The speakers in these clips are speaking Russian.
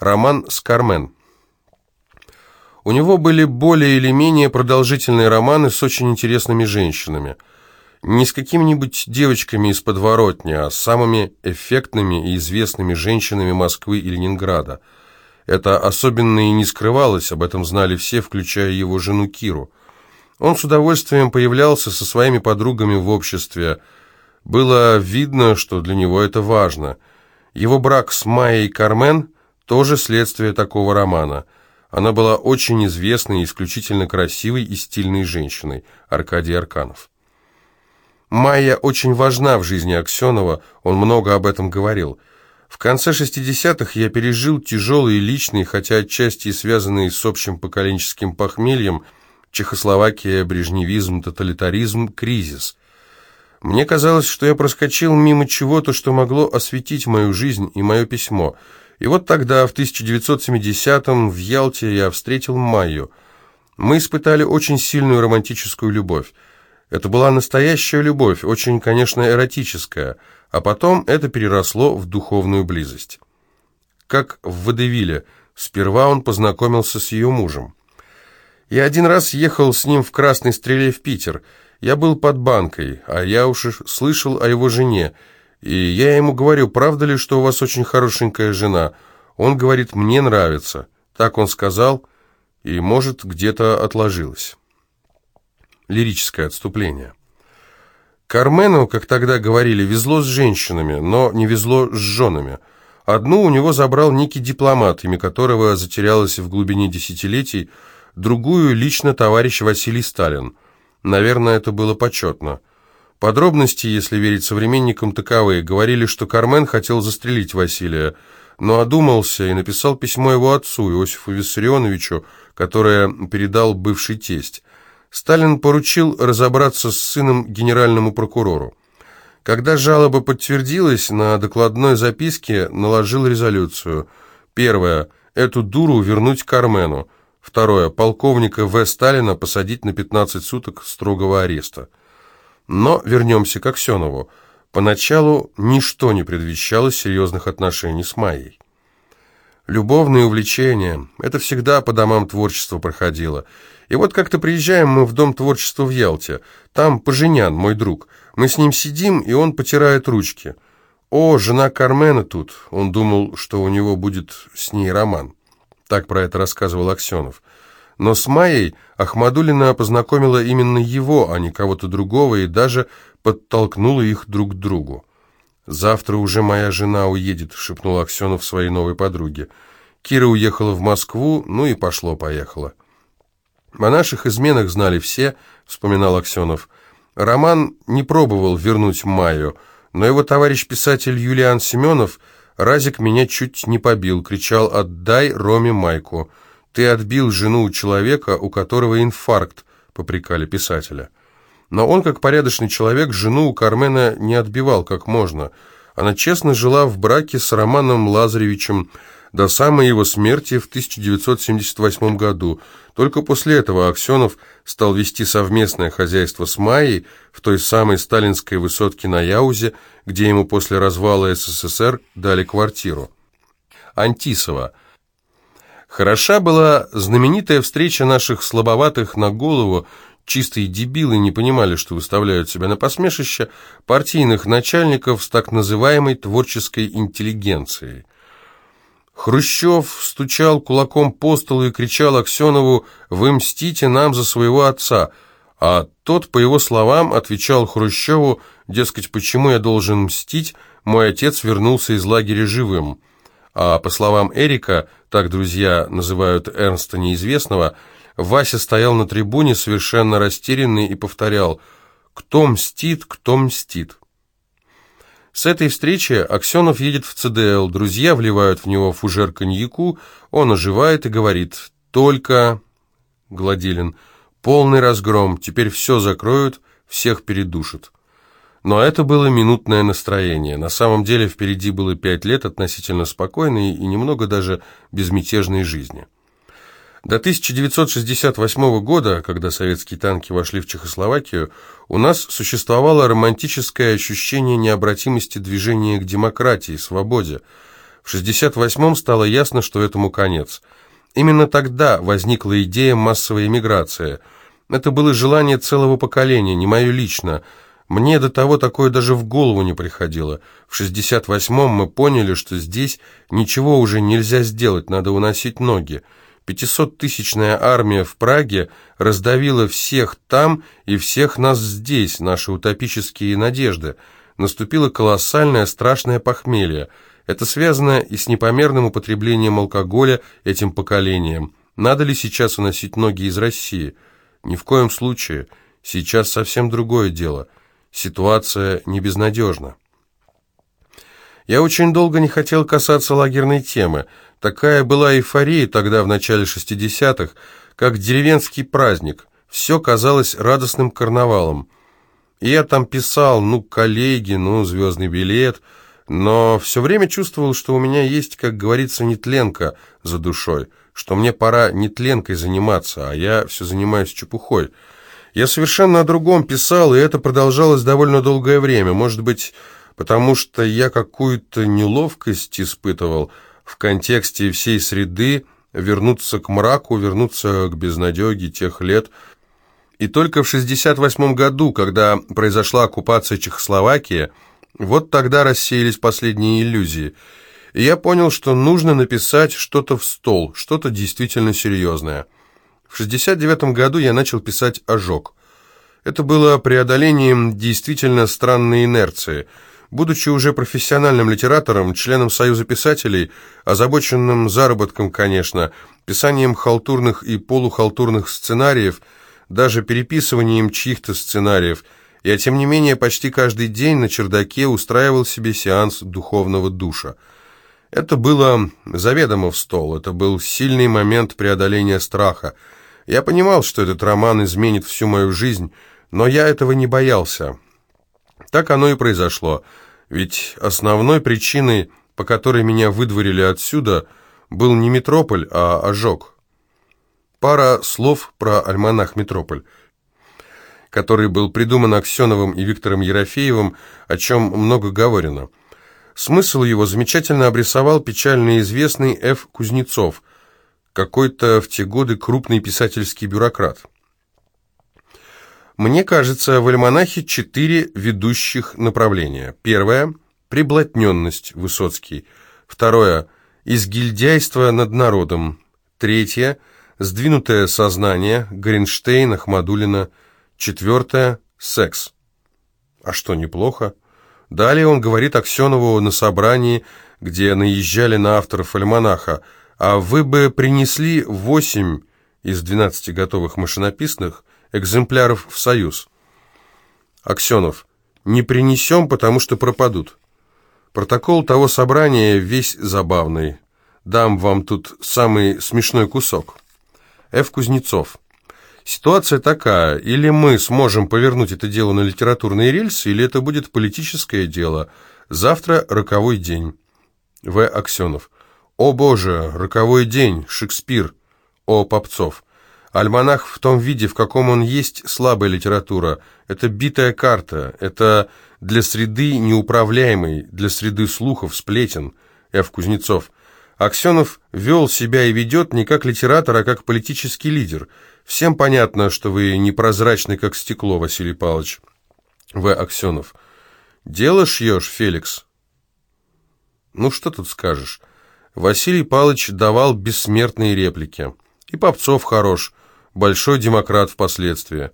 Роман с Кармен. У него были более или менее продолжительные романы с очень интересными женщинами. Не с какими-нибудь девочками из подворотни, а с самыми эффектными и известными женщинами Москвы и Ленинграда. Это особенно и не скрывалось, об этом знали все, включая его жену Киру. Он с удовольствием появлялся со своими подругами в обществе. Было видно, что для него это важно. Его брак с Майей Кармен – тоже следствие такого романа. Она была очень известной, исключительно красивой и стильной женщиной, Аркадий Арканов. Майя очень важна в жизни Аксенова, он много об этом говорил. В конце 60-х я пережил тяжелый личный, хотя отчасти и связанный с общим поколенческим похмельем, Чехословакия, брежневизм, тоталитаризм, кризис. Мне казалось, что я проскочил мимо чего-то, что могло осветить мою жизнь и мое письмо. И вот тогда, в 1970-м, в Ялте я встретил Майю. Мы испытали очень сильную романтическую любовь. Это была настоящая любовь, очень, конечно, эротическая, а потом это переросло в духовную близость. Как в Водевиле, сперва он познакомился с ее мужем. Я один раз ехал с ним в Красной Стреле в Питер. Я был под банкой, а я уж слышал о его жене, и я ему говорю, правда ли, что у вас очень хорошенькая жена? Он говорит, мне нравится. Так он сказал, и, может, где-то отложилось лирическое отступление. Кармену, как тогда говорили, везло с женщинами, но не везло с женами. Одну у него забрал некий дипломат, имя которого затерялось в глубине десятилетий, другую лично товарищ Василий Сталин. Наверное, это было почетно. Подробности, если верить современникам, таковые. Говорили, что Кармен хотел застрелить Василия, но одумался и написал письмо его отцу, Иосифу Виссарионовичу, которое передал бывший тесть. Сталин поручил разобраться с сыном генеральному прокурору. Когда жалоба подтвердилась, на докладной записке наложил резолюцию. Первое. Эту дуру вернуть Кармену. Второе. Полковника В. Сталина посадить на 15 суток строгого ареста. Но вернемся к Аксенову. Поначалу ничто не предвещало серьезных отношений с Майей. Любовные увлечения – это всегда по домам творчества проходило – и вот как-то приезжаем мы в Дом творчества в Ялте. Там Поженян, мой друг. Мы с ним сидим, и он потирает ручки. О, жена Кармена тут. Он думал, что у него будет с ней роман. Так про это рассказывал Аксенов. Но с Майей Ахмадулина познакомила именно его, а не кого-то другого, и даже подтолкнула их друг к другу. «Завтра уже моя жена уедет», — шепнул Аксенов своей новой подруге. Кира уехала в Москву, ну и пошло-поехало. О наших изменах знали все, вспоминал Аксенов. Роман не пробовал вернуть Майю, но его товарищ-писатель Юлиан Семенов разик меня чуть не побил, кричал «Отдай Роме майку! Ты отбил жену человека, у которого инфаркт», попрекали писателя. Но он, как порядочный человек, жену у Кармена не отбивал как можно. Она честно жила в браке с Романом Лазаревичем, до самой его смерти в 1978 году. Только после этого Аксенов стал вести совместное хозяйство с Майей в той самой сталинской высотке на Яузе, где ему после развала СССР дали квартиру. Антисова. Хороша была знаменитая встреча наших слабоватых на голову, чистые дебилы не понимали, что выставляют себя на посмешище, партийных начальников с так называемой творческой интеллигенцией. Хрущев стучал кулаком по столу и кричал Аксенову «Вы мстите нам за своего отца», а тот, по его словам, отвечал Хрущеву, дескать, почему я должен мстить, мой отец вернулся из лагеря живым. А по словам Эрика, так друзья называют Эрнста Неизвестного, Вася стоял на трибуне совершенно растерянный и повторял «Кто мстит, кто мстит». С этой встречи Аксенов едет в ЦДЛ, друзья вливают в него фужер коньяку, он оживает и говорит «Только...» Гладилин «Полный разгром, теперь все закроют, всех передушат». Но это было минутное настроение. На самом деле впереди было пять лет относительно спокойной и немного даже безмятежной жизни. До 1968 года, когда советские танки вошли в Чехословакию, у нас существовало романтическое ощущение необратимости движения к демократии, свободе. В 68-м стало ясно, что этому конец. Именно тогда возникла идея массовой эмиграции. Это было желание целого поколения, не мое лично. Мне до того такое даже в голову не приходило. В 68-м мы поняли, что здесь ничего уже нельзя сделать, надо уносить ноги. Пятисоттысячная армия в Праге раздавила всех там и всех нас здесь, наши утопические надежды. Наступило колоссальное страшное похмелье. Это связано и с непомерным употреблением алкоголя этим поколением. Надо ли сейчас уносить ноги из России? Ни в коем случае. Сейчас совсем другое дело. Ситуация не безнадежна. Я очень долго не хотел касаться лагерной темы. Такая была эйфория тогда, в начале 60-х, как деревенский праздник. Все казалось радостным карнавалом. И я там писал, ну, коллеги, ну, звездный билет, но все время чувствовал, что у меня есть, как говорится, нетленка за душой, что мне пора нетленкой заниматься, а я все занимаюсь чепухой. Я совершенно о другом писал, и это продолжалось довольно долгое время, может быть потому что я какую-то неловкость испытывал в контексте всей среды, вернуться к мраку, вернуться к безнадеге тех лет. И только в 68 году, когда произошла оккупация Чехословакии, вот тогда рассеялись последние иллюзии. И я понял, что нужно написать что-то в стол, что-то действительно серьезное. В 69 году я начал писать «Ожог». Это было преодолением действительно странной инерции – Будучи уже профессиональным литератором, членом Союза писателей, озабоченным заработком, конечно, писанием халтурных и полухалтурных сценариев, даже переписыванием чьих-то сценариев, я, тем не менее, почти каждый день на чердаке устраивал себе сеанс духовного душа. Это было заведомо в стол, это был сильный момент преодоления страха. Я понимал, что этот роман изменит всю мою жизнь, но я этого не боялся. Так оно и произошло – ведь основной причиной, по которой меня выдворили отсюда, был не метрополь, а ожог. Пара слов про альманах «Метрополь», который был придуман Аксеновым и Виктором Ерофеевым, о чем много говорено. Смысл его замечательно обрисовал печально известный Ф. Кузнецов, какой-то в те годы крупный писательский бюрократ. Мне кажется, в альманахе четыре ведущих направления. Первое – приблотненность, Высоцкий. Второе – изгильдяйство над народом. Третье – сдвинутое сознание, Гринштейн, Ахмадулина. Четвертое – секс. А что, неплохо? Далее он говорит Аксенову на собрании, где наезжали на авторов альманаха, а вы бы принесли восемь из двенадцати готовых машинописных – экземпляров в Союз. Аксенов. Не принесем, потому что пропадут. Протокол того собрания весь забавный. Дам вам тут самый смешной кусок. Ф. Кузнецов. Ситуация такая, или мы сможем повернуть это дело на литературные рельсы, или это будет политическое дело. Завтра роковой день. В. Аксенов. О боже, роковой день, Шекспир. О. Попцов. Альманах в том виде, в каком он есть, слабая литература. Это битая карта, это для среды неуправляемый, для среды слухов, сплетен. Ф. Кузнецов. Аксенов вел себя и ведет не как литератор, а как политический лидер. Всем понятно, что вы непрозрачный, как стекло, Василий Павлович. В. Аксенов. Дело шьешь, Феликс? Ну, что тут скажешь? Василий Павлович давал бессмертные реплики. И Попцов хорош большой демократ впоследствии.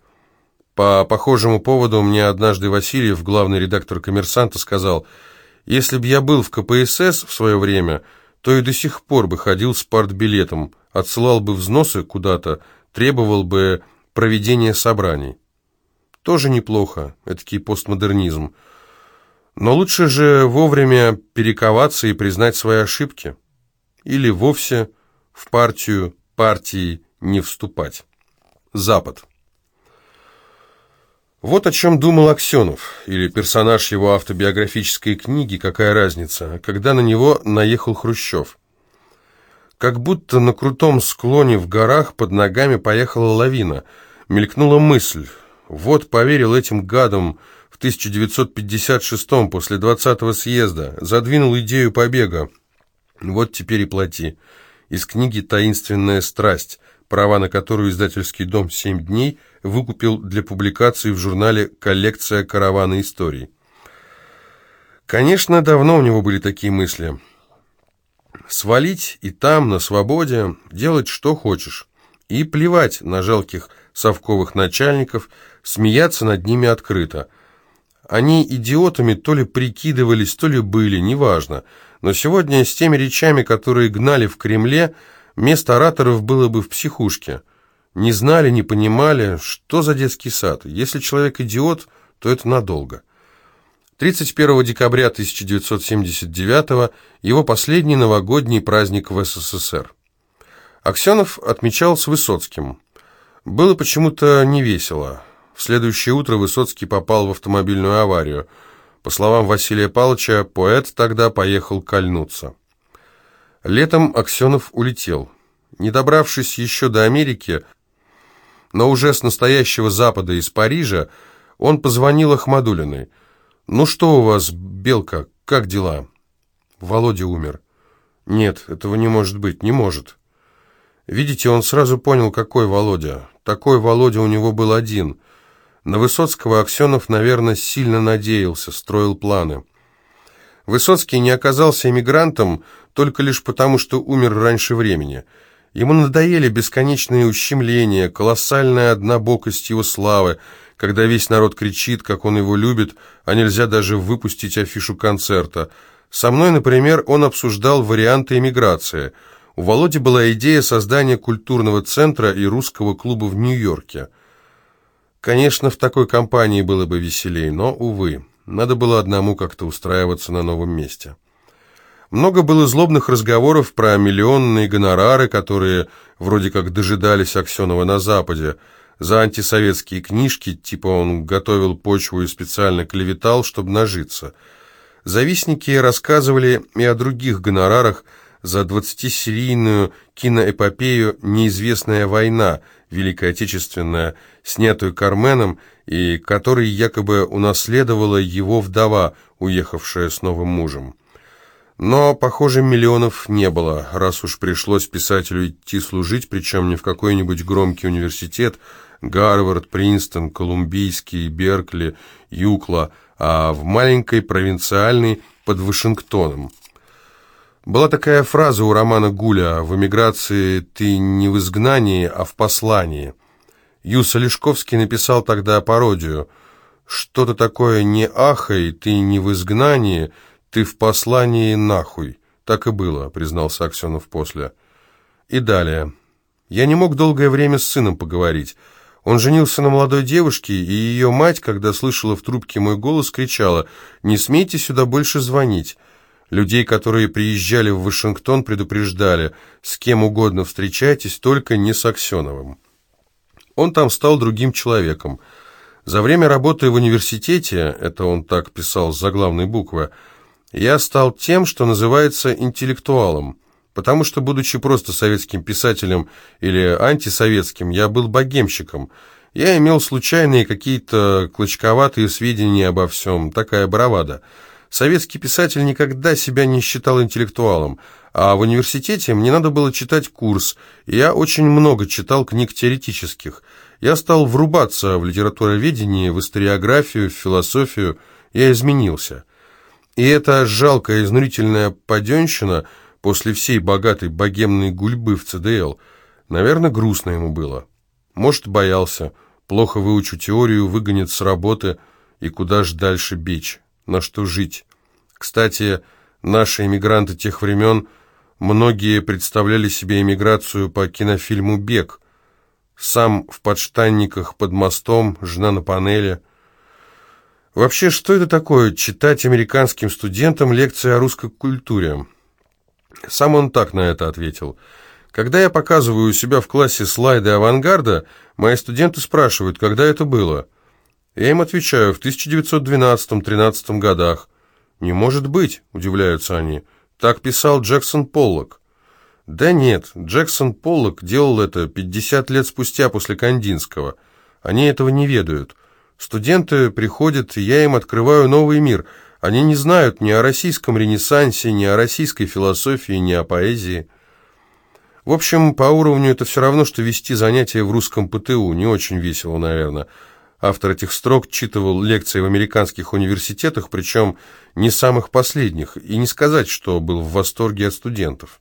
По похожему поводу мне однажды Васильев, главный редактор «Коммерсанта», сказал, «Если б я был в КПСС в свое время, то и до сих пор бы ходил с партбилетом, отсылал бы взносы куда-то, требовал бы проведения собраний». Тоже неплохо, этакий постмодернизм. Но лучше же вовремя перековаться и признать свои ошибки. Или вовсе в партию партии не вступать. Запад. Вот о чем думал Аксенов, или персонаж его автобиографической книги «Какая разница», когда на него наехал Хрущев. Как будто на крутом склоне в горах под ногами поехала лавина. Мелькнула мысль. Вот поверил этим гадам в 1956 после 20-го съезда, задвинул идею побега. Вот теперь и плати. Из книги «Таинственная страсть», права на которую издательский дом «Семь дней» выкупил для публикации в журнале «Коллекция каравана историй». Конечно, давно у него были такие мысли. Свалить и там, на свободе, делать что хочешь. И плевать на жалких совковых начальников, смеяться над ними открыто. Они идиотами то ли прикидывались, то ли были, неважно. Но сегодня с теми речами, которые гнали в Кремле, место ораторов было бы в психушке. Не знали, не понимали, что за детский сад. Если человек идиот, то это надолго. 31 декабря 1979 его последний новогодний праздник в СССР. Аксенов отмечал с Высоцким. Было почему-то невесело. В следующее утро Высоцкий попал в автомобильную аварию. По словам Василия Павловича, поэт тогда поехал кольнуться. Летом Аксенов улетел. Не добравшись еще до Америки, но уже с настоящего Запада из Парижа, он позвонил Ахмадулиной – «Ну что у вас, Белка, как дела?» Володя умер. «Нет, этого не может быть, не может». Видите, он сразу понял, какой Володя. Такой Володя у него был один. На Высоцкого Аксенов, наверное, сильно надеялся, строил планы. Высоцкий не оказался эмигрантом только лишь потому, что умер раньше времени. Ему надоели бесконечные ущемления, колоссальная однобокость его славы, когда весь народ кричит, как он его любит, а нельзя даже выпустить афишу концерта. Со мной, например, он обсуждал варианты эмиграции. У Володи была идея создания культурного центра и русского клуба в Нью-Йорке. Конечно, в такой компании было бы веселей, но, увы, надо было одному как-то устраиваться на новом месте. Много было злобных разговоров про миллионные гонорары, которые вроде как дожидались Аксенова на Западе, за антисоветские книжки, типа он готовил почву и специально клеветал, чтобы нажиться. Завистники рассказывали и о других гонорарах за 20-серийную киноэпопею «Неизвестная война», Великая Отечественная, снятую Карменом, и которой якобы унаследовала его вдова, уехавшая с новым мужем. Но, похоже, миллионов не было, раз уж пришлось писателю идти служить, причем не в какой-нибудь громкий университет, Гарвард, Принстон, Колумбийский, Беркли, Юкла, а в маленькой провинциальной под Вашингтоном. Была такая фраза у Романа Гуля «В эмиграции ты не в изгнании, а в послании». Юса Лешковский написал тогда пародию «Что-то такое не ахай, ты не в изгнании, ты в послании нахуй». Так и было, признался Аксенов после. И далее. Я не мог долгое время с сыном поговорить. Он женился на молодой девушке, и ее мать, когда слышала в трубке мой голос, кричала «Не смейте сюда больше звонить». Людей, которые приезжали в Вашингтон, предупреждали «С кем угодно встречайтесь, только не с Аксеновым». Он там стал другим человеком. За время работы в университете, это он так писал с заглавной буквы, я стал тем, что называется интеллектуалом потому что, будучи просто советским писателем или антисоветским, я был богемщиком. Я имел случайные какие-то клочковатые сведения обо всем, такая бравада. Советский писатель никогда себя не считал интеллектуалом, а в университете мне надо было читать курс, и я очень много читал книг теоретических. Я стал врубаться в литературоведение, в историографию, в философию, я изменился. И эта жалкая, изнурительная паденщина – после всей богатой богемной гульбы в ЦДЛ. Наверное, грустно ему было. Может, боялся. Плохо выучу теорию, выгонят с работы, и куда ж дальше бечь, на что жить. Кстати, наши эмигранты тех времен, многие представляли себе эмиграцию по кинофильму «Бег». Сам в подштанниках под мостом, жена на панели. Вообще, что это такое, читать американским студентам лекции о русской культуре? Сам он так на это ответил. Когда я показываю у себя в классе слайды авангарда, мои студенты спрашивают, когда это было. Я им отвечаю, в 1912-13 годах. «Не может быть», — удивляются они. «Так писал Джексон Поллок». «Да нет, Джексон Поллок делал это 50 лет спустя после Кандинского. Они этого не ведают. Студенты приходят, и я им открываю новый мир, Они не знают ни о российском ренессансе, ни о российской философии, ни о поэзии. В общем, по уровню это все равно, что вести занятия в русском ПТУ. Не очень весело, наверное. Автор этих строк читывал лекции в американских университетах, причем не самых последних, и не сказать, что был в восторге от студентов.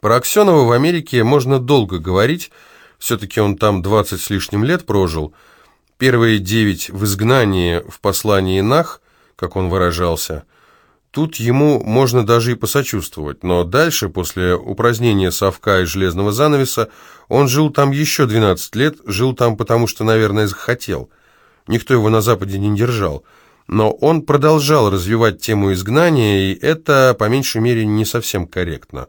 Про Аксенова в Америке можно долго говорить, все-таки он там 20 с лишним лет прожил. Первые девять в изгнании в послании Нах, как он выражался, тут ему можно даже и посочувствовать, но дальше, после упразднения совка и железного занавеса, он жил там еще 12 лет, жил там потому, что, наверное, захотел. Никто его на Западе не держал. Но он продолжал развивать тему изгнания, и это, по меньшей мере, не совсем корректно.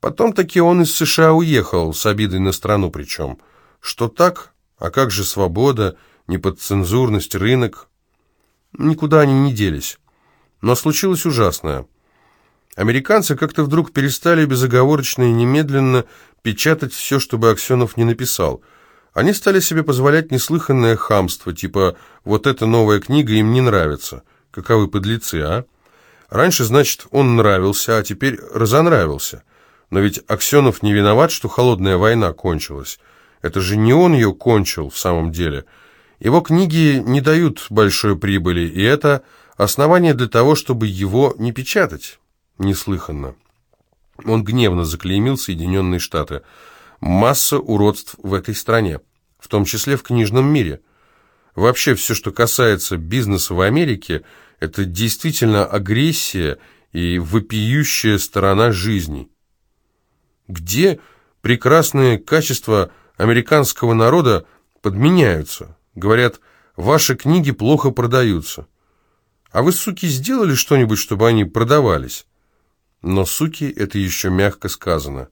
Потом таки он из США уехал, с обидой на страну причем. Что так? А как же свобода, неподцензурность, рынок? Никуда они не делись. Но случилось ужасное. Американцы как-то вдруг перестали безоговорочно и немедленно печатать все, чтобы Аксенов не написал. Они стали себе позволять неслыханное хамство, типа «вот эта новая книга им не нравится». Каковы подлецы, а? Раньше, значит, он нравился, а теперь разонравился. Но ведь Аксенов не виноват, что холодная война кончилась. Это же не он ее кончил в самом деле. Его книги не дают большой прибыли, и это основание для того, чтобы его не печатать. Неслыханно. Он гневно заклеймил Соединенные Штаты. Масса уродств в этой стране, в том числе в книжном мире. Вообще все, что касается бизнеса в Америке, это действительно агрессия и вопиющая сторона жизни. Где прекрасные качества американского народа подменяются? Говорят, ваши книги плохо продаются. А вы, суки, сделали что-нибудь, чтобы они продавались? Но, суки, это еще мягко сказано.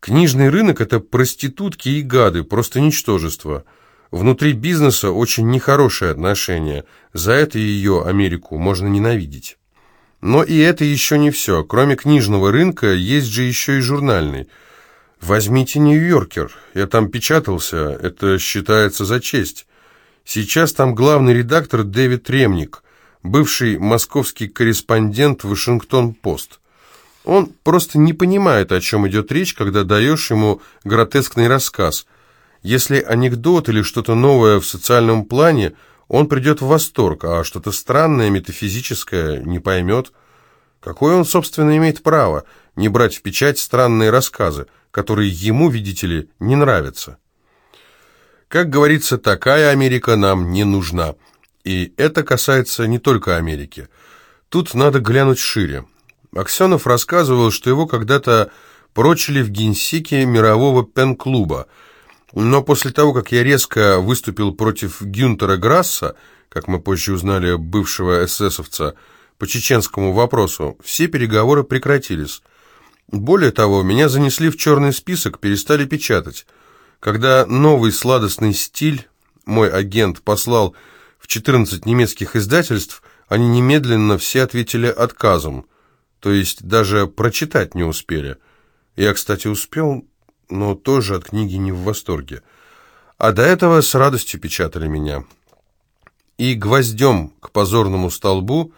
Книжный рынок – это проститутки и гады, просто ничтожество. Внутри бизнеса очень нехорошее отношение. За это ее, Америку, можно ненавидеть. Но и это еще не все. Кроме книжного рынка, есть же еще и журнальный. Возьмите «Нью-Йоркер». Я там печатался, это считается за честь. Сейчас там главный редактор Дэвид Ремник, бывший московский корреспондент «Вашингтон-Пост». Он просто не понимает, о чем идет речь, когда даешь ему гротескный рассказ. Если анекдот или что-то новое в социальном плане – он придет в восторг, а что-то странное, метафизическое не поймет. Какое он, собственно, имеет право не брать в печать странные рассказы, которые ему, видите ли, не нравятся? Как говорится, такая Америка нам не нужна. И это касается не только Америки. Тут надо глянуть шире. Аксенов рассказывал, что его когда-то прочили в генсеке мирового пен-клуба – но после того, как я резко выступил против Гюнтера Грасса, как мы позже узнали, бывшего эсэсовца, по чеченскому вопросу, все переговоры прекратились. Более того, меня занесли в черный список, перестали печатать. Когда новый сладостный стиль мой агент послал в 14 немецких издательств, они немедленно все ответили отказом, то есть даже прочитать не успели. Я, кстати, успел, но тоже от книги не в восторге. А до этого с радостью печатали меня. И гвоздем к позорному столбу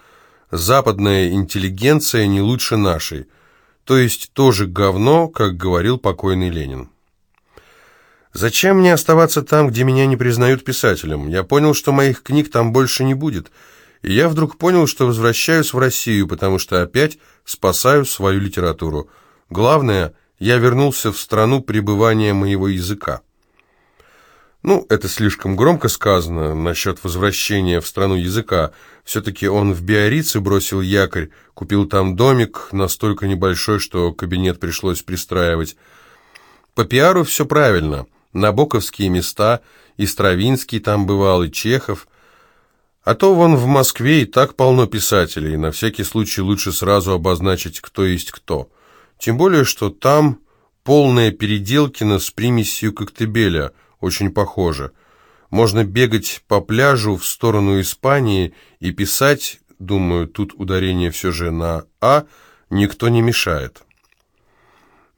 западная интеллигенция не лучше нашей, то есть тоже говно, как говорил покойный Ленин. Зачем мне оставаться там, где меня не признают писателем? Я понял, что моих книг там больше не будет, и я вдруг понял, что возвращаюсь в Россию, потому что опять спасаю свою литературу. Главное – я вернулся в страну пребывания моего языка. Ну, это слишком громко сказано насчет возвращения в страну языка. Все-таки он в Биорице бросил якорь, купил там домик, настолько небольшой, что кабинет пришлось пристраивать. По пиару все правильно. Набоковские места, и Стравинский там бывал, и Чехов. А то вон в Москве и так полно писателей, на всякий случай лучше сразу обозначить, кто есть кто. Тем более, что там полная переделкина с примесью коктебеля, очень похоже. Можно бегать по пляжу в сторону Испании и писать, думаю, тут ударение все же на «а», никто не мешает.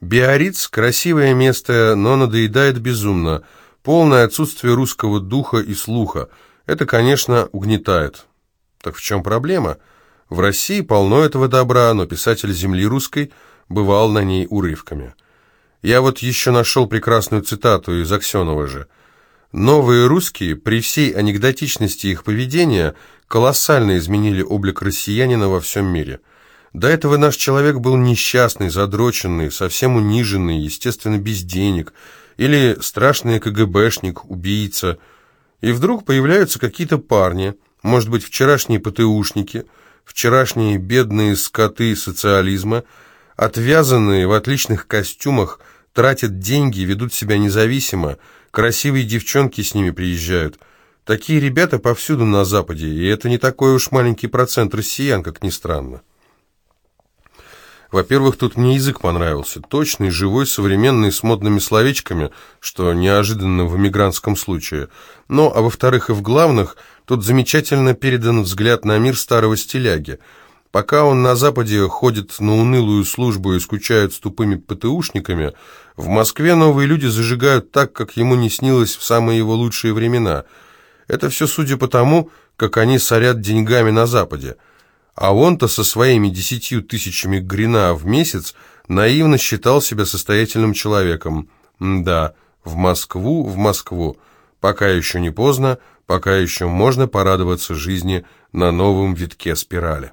Биориц – красивое место, но надоедает безумно. Полное отсутствие русского духа и слуха. Это, конечно, угнетает. Так в чем проблема? В России полно этого добра, но писатель земли русской бывал на ней урывками. Я вот еще нашел прекрасную цитату из Аксенова же. «Новые русские, при всей анекдотичности их поведения, колоссально изменили облик россиянина во всем мире. До этого наш человек был несчастный, задроченный, совсем униженный, естественно, без денег, или страшный КГБшник, убийца. И вдруг появляются какие-то парни, может быть, вчерашние ПТУшники, вчерашние бедные скоты социализма, отвязанные в отличных костюмах, тратят деньги, ведут себя независимо, красивые девчонки с ними приезжают. Такие ребята повсюду на Западе, и это не такой уж маленький процент россиян, как ни странно. Во-первых, тут мне язык понравился. Точный, живой, современный, с модными словечками, что неожиданно в эмигрантском случае. Но, а во-вторых и в главных, тут замечательно передан взгляд на мир старого стиляги. Пока он на Западе ходит на унылую службу и скучает с тупыми ПТУшниками, в Москве новые люди зажигают так, как ему не снилось в самые его лучшие времена. Это все судя по тому, как они сорят деньгами на Западе. А он-то со своими десятью тысячами грина в месяц наивно считал себя состоятельным человеком. да, в Москву, в Москву. Пока еще не поздно, пока еще можно порадоваться жизни на новом витке спирали.